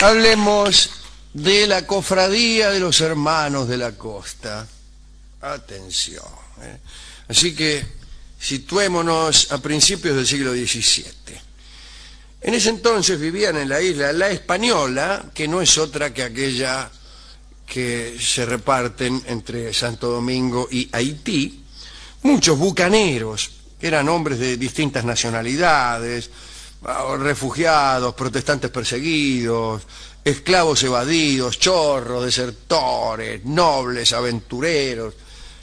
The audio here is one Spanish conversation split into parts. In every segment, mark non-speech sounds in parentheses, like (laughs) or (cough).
Hablemos de la cofradía de los hermanos de la costa. Atención. ¿eh? Así que situémonos a principios del siglo XVII. En ese entonces vivían en la isla La Española, que no es otra que aquella que se reparten entre Santo Domingo y Haití, muchos bucaneros, que eran hombres de distintas nacionalidades, refugiados, protestantes perseguidos, esclavos evadidos, chorros, desertores, nobles, aventureros.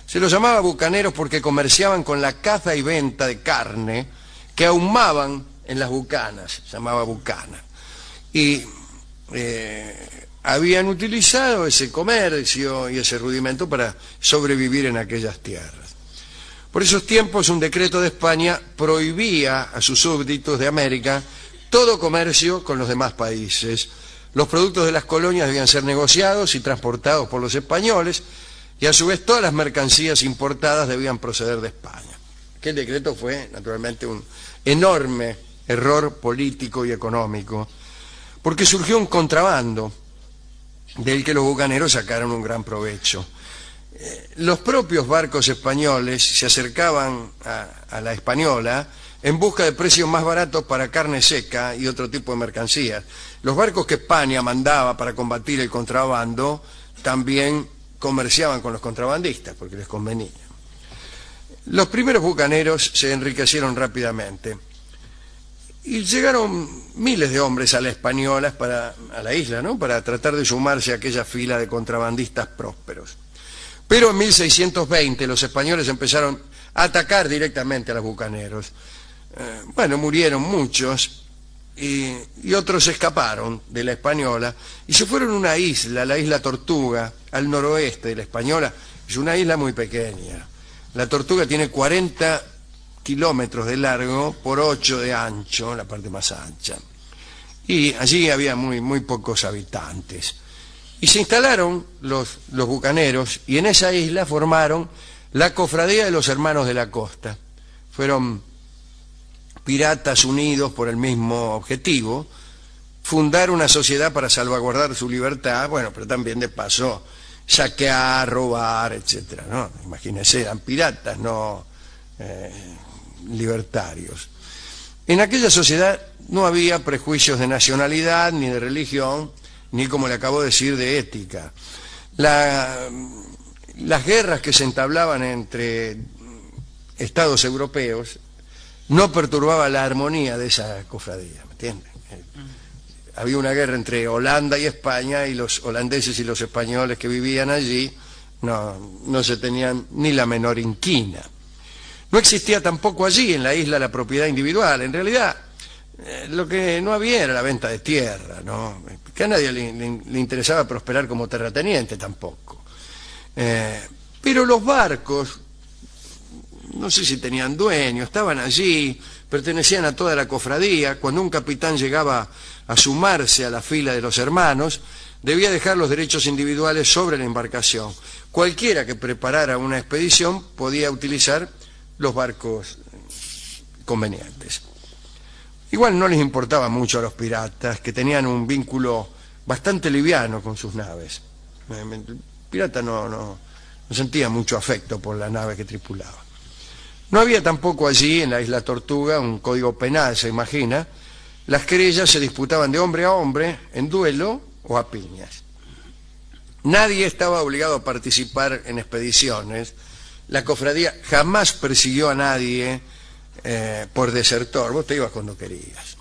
Se los llamaba bucaneros porque comerciaban con la caza y venta de carne que ahumaban en las bucanas, se llamaba bucana. Y eh, habían utilizado ese comercio y ese rudimento para sobrevivir en aquellas tierras. Por esos tiempos un decreto de España prohibía a sus súbditos de América todo comercio con los demás países. Los productos de las colonias debían ser negociados y transportados por los españoles y a su vez todas las mercancías importadas debían proceder de España. Aquel decreto fue naturalmente un enorme error político y económico porque surgió un contrabando del que los bucaneros sacaron un gran provecho. Eh, los propios barcos españoles se acercaban a, la española en busca de precios más baratos para carne seca y otro tipo de mercancías. Los barcos que España mandaba para combatir el contrabando también comerciaban con los contrabandistas porque les convenía. Los primeros bucaneros se enriquecieron rápidamente y llegaron miles de hombres a la española, para, a la isla, ¿no? para tratar de sumarse a aquella fila de contrabandistas prósperos. Pero en 1620 los españoles empezaron a atacar directamente a los bucaneros. Eh, bueno, murieron muchos y, y, otros escaparon de la española y se fueron a una isla, la isla Tortuga, al noroeste de la española. Es una isla muy pequeña. La Tortuga tiene 40 kilómetros de largo por 8 de ancho, la parte más ancha. Y allí había muy, muy pocos habitantes. Y se instalaron los, bucaneros y en esa isla formaron la cofradía de los hermanos de la costa. Fueron piratas unidos por el mismo objetivo, fundar una sociedad para salvaguardar su libertad, bueno, pero también de paso saquear, robar, etcétera, ¿no? Imagínense, eran piratas, no eh, libertarios. En aquella sociedad no había prejuicios de nacionalidad, ni de religión, ni como le acabo de decir, de ética. las guerras que se entablaban entre estados europeos no perturbaban la armonía de esa cofradía, ¿me entienden? Había una guerra entre Holanda y España y los holandeses y los españoles que vivían allí no, no se tenían ni la menor inquina. No existía tampoco allí en la isla la propiedad individual. En realidad, eh, lo que no había era la venta de tierra, ¿no? Que a nadie le, interesaba prosperar como terrateniente tampoco. Eh, pero los barcos, no sé si tenían dueño, estaban allí, pertenecían a toda la cofradía. Cuando un capitán llegaba a sumarse a la fila de los hermanos, debía dejar los derechos individuales sobre la embarcación. Cualquiera que preparara una expedición podía utilizar los barcos convenientes. Igual no les importaba mucho a los piratas, que tenían un vínculo bastante liviano con sus naves. El pirata no sentía mucho afecto por la nave que tripulaba. No había tampoco allí, en la isla Tortuga, un código penal, se imagina. Las querellas se disputaban de hombre a hombre, en duelo o a piñas. Nadie estaba obligado a participar en expediciones, la cofradía jamás persiguió a nadie eh, por desertor, vos te ibas cuando querías.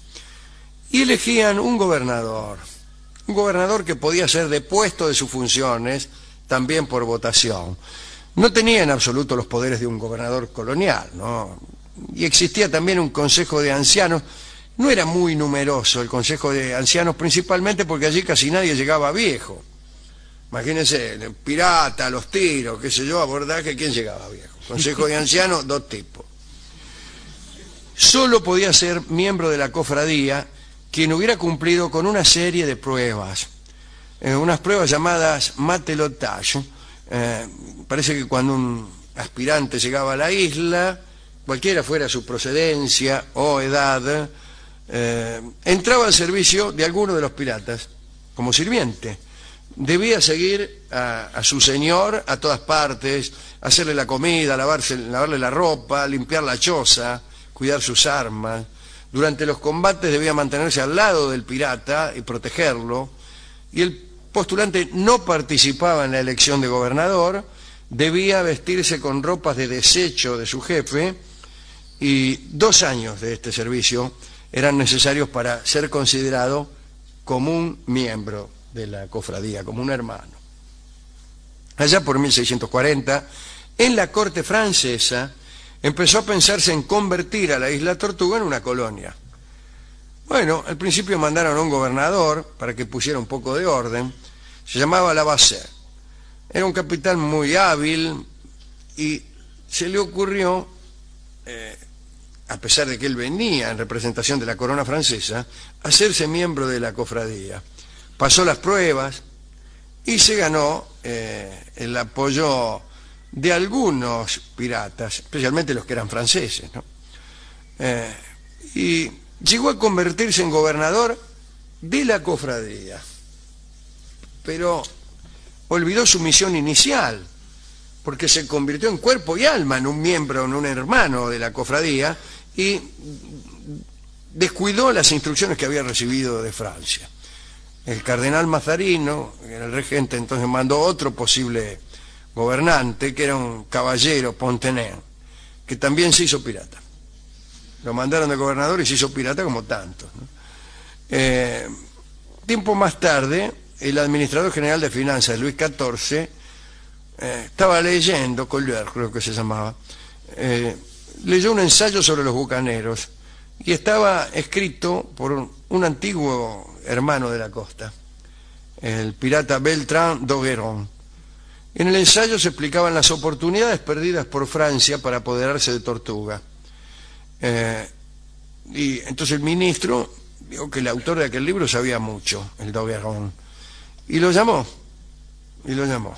Y elegían un gobernador, un gobernador que podía ser depuesto de sus funciones también por votación. No tenía en absoluto los poderes de un gobernador colonial, ¿no? Y existía también un consejo de ancianos, no era muy numeroso el consejo de ancianos principalmente porque allí casi nadie llegaba viejo. Imagínense, pirata, los tiros, qué sé yo, abordaje, ¿quién llegaba viejo? Consejo de ancianos, dos tipos. Solo podía ser miembro de la cofradía quien hubiera cumplido con una serie de pruebas, eh, unas pruebas llamadas matelotage. Eh, parece que cuando un aspirante llegaba a la isla, cualquiera fuera su procedencia o edad, eh, entraba al servicio de alguno de los piratas como sirviente. Debía seguir a, su señor a todas partes, hacerle la comida, lavarse, lavarle la ropa, limpiar la choza, cuidar sus armas. Durante los combates debía mantenerse al lado del pirata y protegerlo. Y el postulante no participaba en la elección de gobernador, debía vestirse con ropas de desecho de su jefe y dos años de este servicio eran necesarios para ser considerado como un miembro de la cofradía, como un hermano. Allá por 1640, en la corte francesa, empezó a pensarse en convertir a la isla Tortuga en una colonia. Bueno, al principio mandaron a un gobernador para que pusiera un poco de orden, se llamaba Lavasseur. Era un capitán muy hábil y se le ocurrió, eh, a pesar de que él venía en representación de la corona francesa, hacerse miembro de la cofradía. Pasó las pruebas y se ganó eh, el apoyo de algunos piratas, especialmente los que eran franceses. ¿no? Eh, y llegó a convertirse en gobernador de la cofradía pero olvidó su misión inicial, porque se convirtió en cuerpo y alma en un miembro, en un hermano de la cofradía, y descuidó las instrucciones que había recibido de Francia. El cardenal Mazarino, el regente, entonces mandó otro posible gobernante, que era un caballero, Pontenay, que también se hizo pirata. Lo mandaron de gobernador y se hizo pirata como tantos. Eh, tiempo más tarde, el administrador general de finanzas, Luis XIV, eh, estaba leyendo, Collier creo que se llamaba, eh, leyó un ensayo sobre los bucaneros y estaba escrito por un, antiguo hermano de la costa, el pirata Beltrán d'Ogueron. En el ensayo se explicaban las oportunidades perdidas por Francia para apoderarse de Tortuga. Eh, y entonces el ministro vio que el autor de aquel libro sabía mucho, el d'Ogueron y lo llamó, y lo llamó.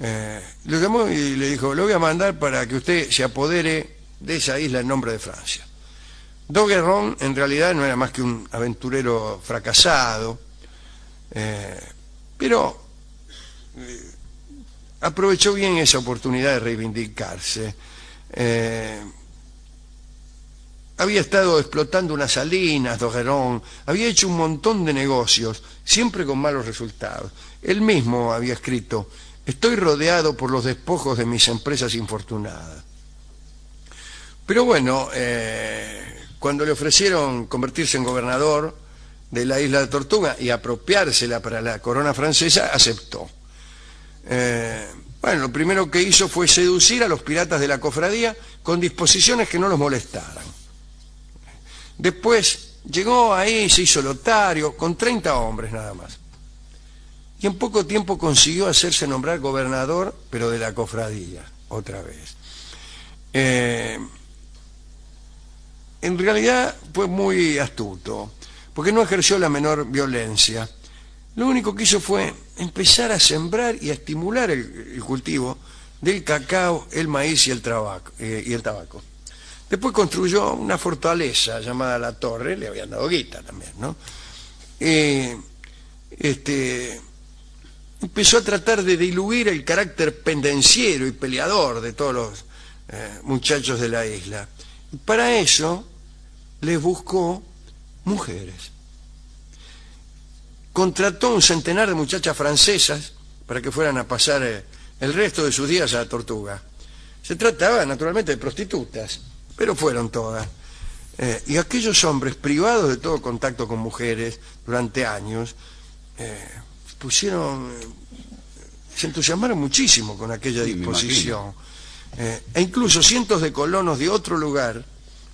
Eh, lo llamó y le dijo, lo voy a mandar para que usted se apodere de esa isla en nombre de Francia. Doguerron en realidad no era más que un aventurero fracasado, eh, pero aprovechó bien esa oportunidad de reivindicarse había estado explotando unas salinas, Doguerón, había hecho un montón de negocios, siempre con malos resultados. Él mismo había escrito, estoy rodeado por los despojos de mis empresas infortunadas. Pero bueno, eh, cuando le ofrecieron convertirse en gobernador de la isla de Tortuga y apropiársela para la corona francesa, aceptó. Eh, bueno, lo primero que hizo fue seducir a los piratas de la cofradía con disposiciones que no los molestaran. Después llegó ahí, se hizo lotario, con 30 hombres nada más. Y en poco tiempo consiguió hacerse nombrar gobernador, pero de la cofradía, otra vez. Eh, en realidad fue muy astuto, porque no ejerció la menor violencia. Lo único que hizo fue empezar a sembrar y a estimular el, cultivo del cacao, el maíz y el, eh, y el tabaco. Después construyó una fortaleza llamada La Torre, le habían dado guita también, ¿no? este, empezó a tratar de diluir el carácter pendenciero y peleador de todos los eh, muchachos de la isla. Y para eso les buscó mujeres. Contrató un centenar de muchachas francesas para que fueran a pasar eh, el resto de sus días a la Tortuga. Se trataba naturalmente de prostitutas pero fueron todas. Eh, y aquellos hombres privados de todo contacto con mujeres durante años, eh, pusieron, se entusiasmaron muchísimo con aquella disposición. e incluso cientos de colonos de otro lugar,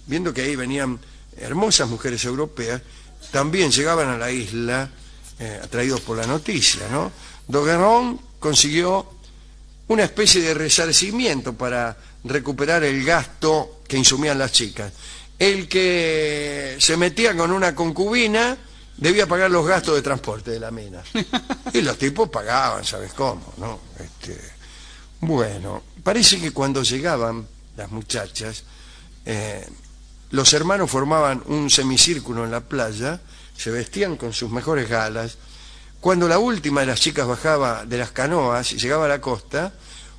viendo que ahí venían hermosas mujeres europeas, también llegaban a la isla atraídos por la noticia. ¿no? Doguerón consiguió una especie de resarcimiento para recuperar el gasto que insumían las chicas. El que se metía con una concubina debía pagar los gastos de transporte de la mina. (laughs) Y los tipos pagaban, ¿sabes cómo? ¿no? Este, bueno, parece que cuando llegaban las muchachas, eh, los hermanos formaban un semicírculo en la playa, se vestían con sus mejores galas, Cuando la última de las chicas bajaba de las canoas y llegaba a la costa,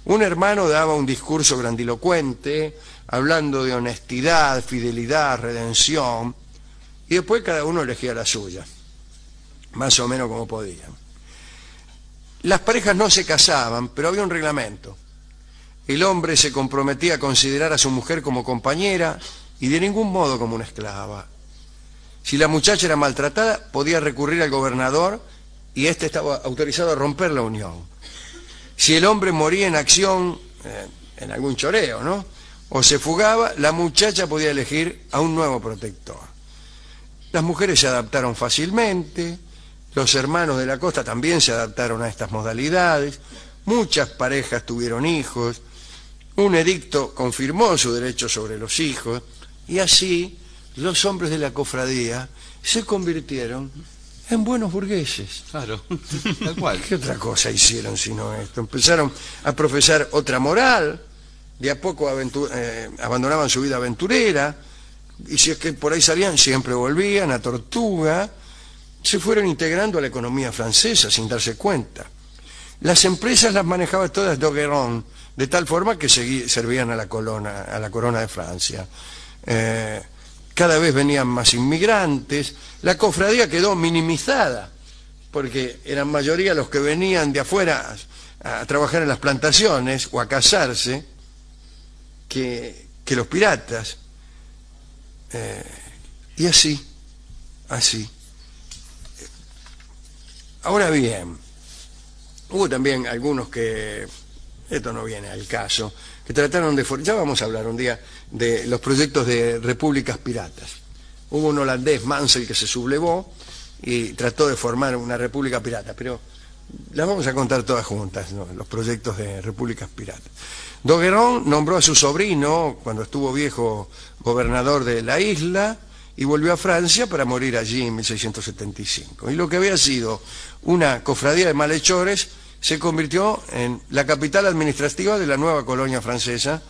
un hermano daba un discurso grandilocuente, hablando de honestidad, fidelidad, redención, y después cada uno elegía la suya, más o menos como podía. Las parejas no se casaban, pero había un reglamento. El hombre se comprometía a considerar a su mujer como compañera y de ningún modo como una esclava. Si la muchacha era maltratada, podía recurrir al gobernador y éste estaba autorizado a romper la unión. Si el hombre moría en acción, eh, en algún choreo, ¿no? O se fugaba, la muchacha podía elegir a un nuevo protector. Las mujeres se adaptaron fácilmente, los hermanos de la costa también se adaptaron a estas modalidades, muchas parejas tuvieron hijos, un edicto confirmó su derecho sobre los hijos, y así los hombres de la cofradía se convirtieron en buenos burgueses. Claro, (laughs) tal cual. ¿Qué otra cosa hicieron sino esto? Empezaron a profesar otra moral, de a poco eh, abandonaban su vida aventurera, y si es que por ahí salían, siempre volvían a Tortuga, se fueron integrando a la economía francesa sin darse cuenta. Las empresas las manejaba todas Dogueron, de tal forma que servían a la, a la corona de Francia. Eh, cada vez venían más inmigrantes, la cofradía quedó minimizada, porque eran mayoría los que venían de afuera a, trabajar en las plantaciones o a casarse, que, los piratas. Eh, y así, así. Ahora bien, hubo también algunos que, esto no viene al caso, que trataron de... Ya vamos a hablar un día de los proyectos de repúblicas piratas. Hubo un holandés, Mansell, que se sublevó y trató de formar una república pirata, pero las vamos a contar todas juntas, los proyectos de repúblicas piratas. Doguerón nombró a su sobrino, cuando estuvo viejo, gobernador de la isla, y volvió a Francia para morir allí en 1675. Y lo que había sido una cofradía de malhechores se convirtió en la capital administrativa de la nueva colonia francesa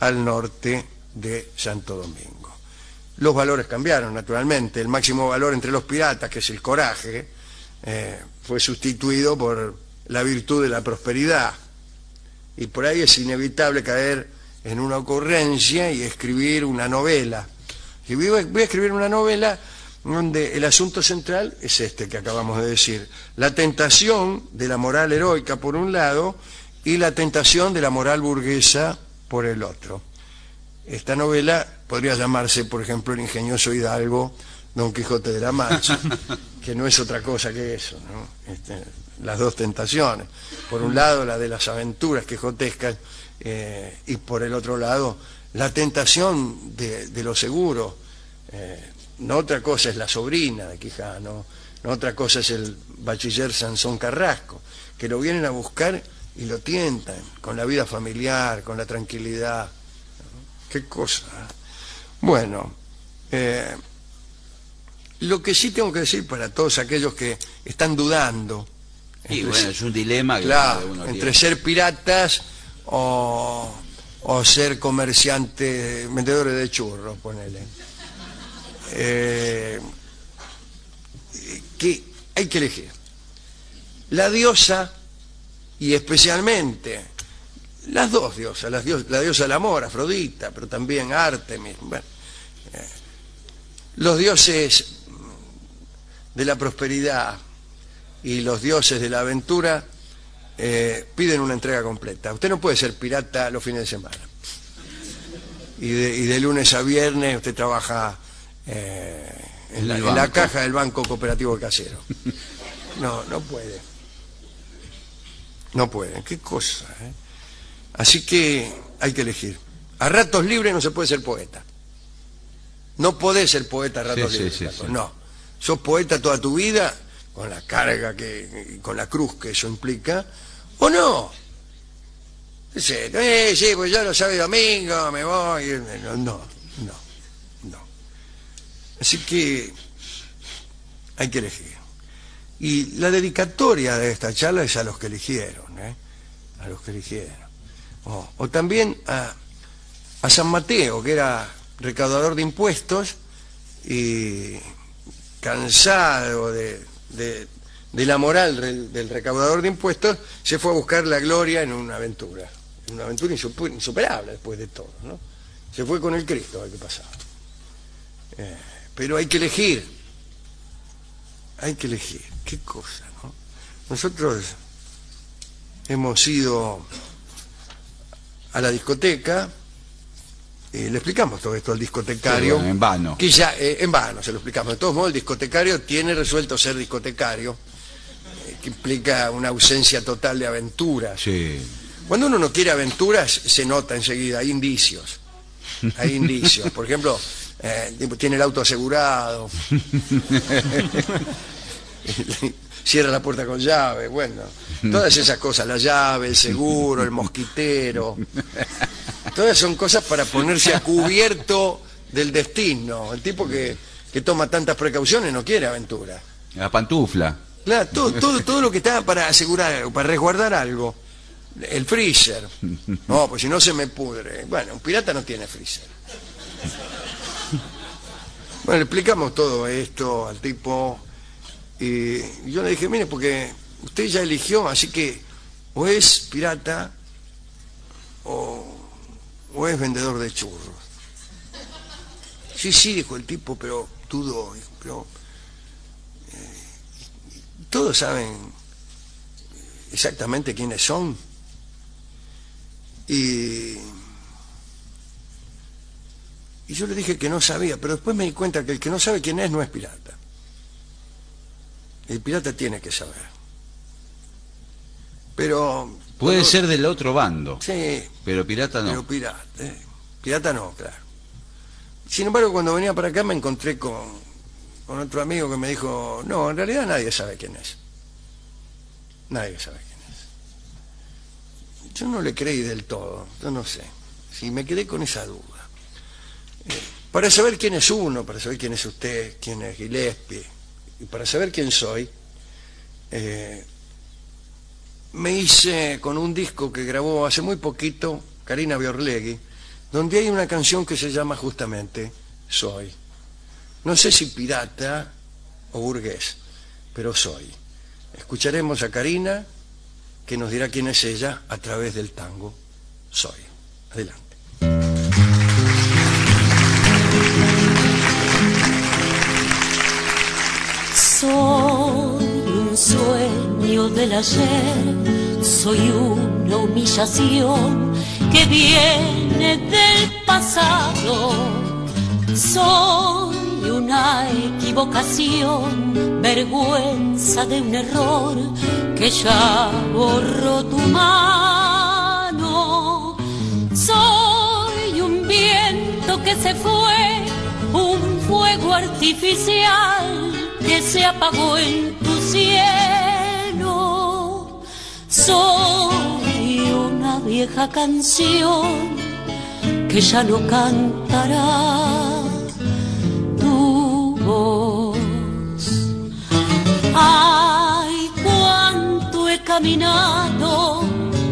al norte de Santo Domingo. Los valores cambiaron, naturalmente. El máximo valor entre los piratas, que es el coraje, eh, fue sustituido por la virtud de la prosperidad. Y por ahí es inevitable caer en una ocurrencia y escribir una novela. Y voy a escribir una novela donde el asunto central es este que acabamos de decir, la tentación de la moral heroica por un lado y la tentación de la moral burguesa por el otro. Esta novela podría llamarse, por ejemplo, El ingenioso Hidalgo, Don Quijote de la Mancha, (laughs) que no es otra cosa que eso, este, las dos tentaciones. Por un lado, la de las aventuras quijotescas, eh, y por el otro lado, la tentación de, lo seguro, eh, no otra cosa es la sobrina de Quijano, no otra cosa es el bachiller Sansón Carrasco, que lo vienen a buscar y lo tientan con la vida familiar, con la tranquilidad. Qué cosa. ¿eh? Bueno, eh, lo que sí tengo que decir para todos aquellos que están dudando. Y bueno, es un dilema entre ser piratas o, o ser comerciantes, vendedores de churros, ponele. Eh, que hay que elegir. La diosa, y especialmente las dos diosas, la diosa, del amor, Afrodita, pero también Artemis, eh, los dioses de la prosperidad y los dioses de la aventura eh, piden una entrega completa. Usted no puede ser pirata los fines de semana. Y de lunes a viernes usted trabaja eh, en, la, caja del Banco Cooperativo Casero. (laughs) No, no puede. No puede. Qué cosa. Eh? Así que hay que elegir. A ratos libres no se puede ser poeta. No podés ser poeta a ratos libres. no. Sos poeta toda tu vida, con la carga, que con la cruz que eso implica, o no. Sí, eh, sí, pues yo lo sabe domingo, me voy. No, no. Así que hay que elegir. Y la dedicatoria de esta charla es a los que eligieron, ¿eh? a los que eligieron. O, también a, San Mateo, que era recaudador de impuestos y cansado de, la moral del, recaudador de impuestos, se fue a buscar la gloria en una aventura. En una aventura insuper- insuperable después de todo. Se fue con el Cristo, ver qué pasaba. Eh, pero hay que elegir. Hay que elegir. Qué cosa, ¿no? Nosotros hemos ido a la discoteca, eh, le explicamos todo esto al discotecario. Sí, bueno, en vano. Que ya, eh, en vano se lo explicamos. De todos modos, el discotecario tiene resuelto ser discotecario, eh, que implica una ausencia total de aventuras. Sí. Cuando uno no quiere aventuras, se nota enseguida, hay indicios. Hay indicios. Por ejemplo, eh, tiene el auto asegurado. (laughs) Cierra la puerta con llave, bueno. Todas esas cosas, la llave, el seguro, el mosquitero. Todas son cosas para ponerse a cubierto del destino. El tipo que, que toma tantas precauciones no quiere aventura. La pantufla. Claro, todo, todo, todo lo que está para asegurar algo, para resguardar algo. El freezer. (laughs) No, pues si no se me pudre. Bueno, un pirata no tiene freezer. Bueno, le explicamos todo esto al tipo. Y yo le dije, mire, porque usted ya eligió, así que o es pirata o, o es vendedor de churros. Sí, sí, dijo el tipo, pero dudó. dijo, Pero todos saben exactamente quiénes son. Y, y yo le dije que no sabía, pero después me di cuenta que el que no sabe quién es no es pirata. El pirata tiene que saber. Pero... Puede cuando- ser del otro bando, Sí, pero pirata no. pero pirata. eh, Pirata no, claro. Sin embargo, cuando venía para acá me encontré con, con otro amigo que me dijo, no, en realidad nadie sabe quién es. Nadie sabe quién es. Yo no le creí del todo, yo no sé. Si me quedé con esa duda. Para saber quién es uno, para saber quién es usted, quién es Gillespie, y para saber quién soy, eh, me hice con un disco que grabó hace muy poquito Karina Biorlegui, donde hay una canción que se llama justamente Soy. No sé si pirata o burgués, pero soy. Escucharemos a Karina, que nos dirá quién es ella a través del tango Soy. Adelante. Del ayer, soy una humillación que viene del pasado. Soy una equivocación, vergüenza de un error que ya borró tu mano. Soy un viento que se fue, un fuego artificial que se apagó en tu cielo. Soy una vieja canción que ya no cantará tu voz. Ay, cuánto he caminado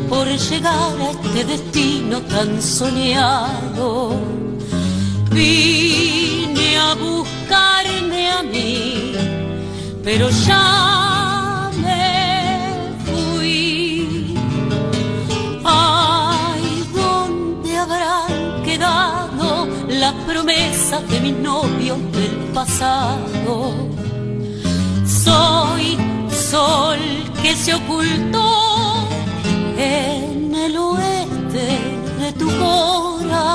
por llegar a este destino tan soñado. Vine a buscarme a mí, pero ya quedado las promesas de mis novios del pasado? Soy sol que se ocultó en el oeste de tu corazón.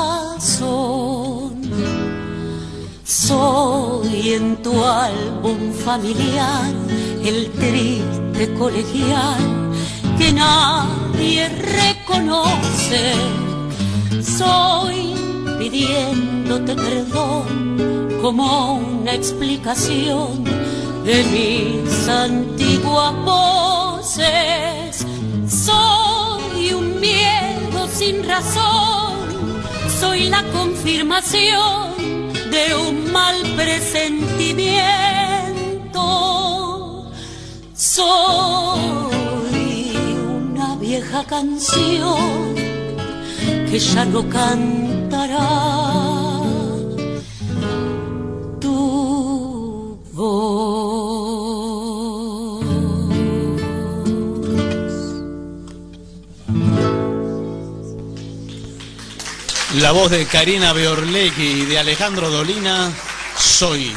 Soy en tu álbum familiar el triste colegial que nadie reconoce. Soy pidiéndote perdón como una explicación de mis antiguas voces. Soy un miedo sin razón, soy la confirmación de un mal presentimiento. Soy una vieja canción que ya no tu. La voz de Karina Beorlegui y de Alejandro Dolina, Soy.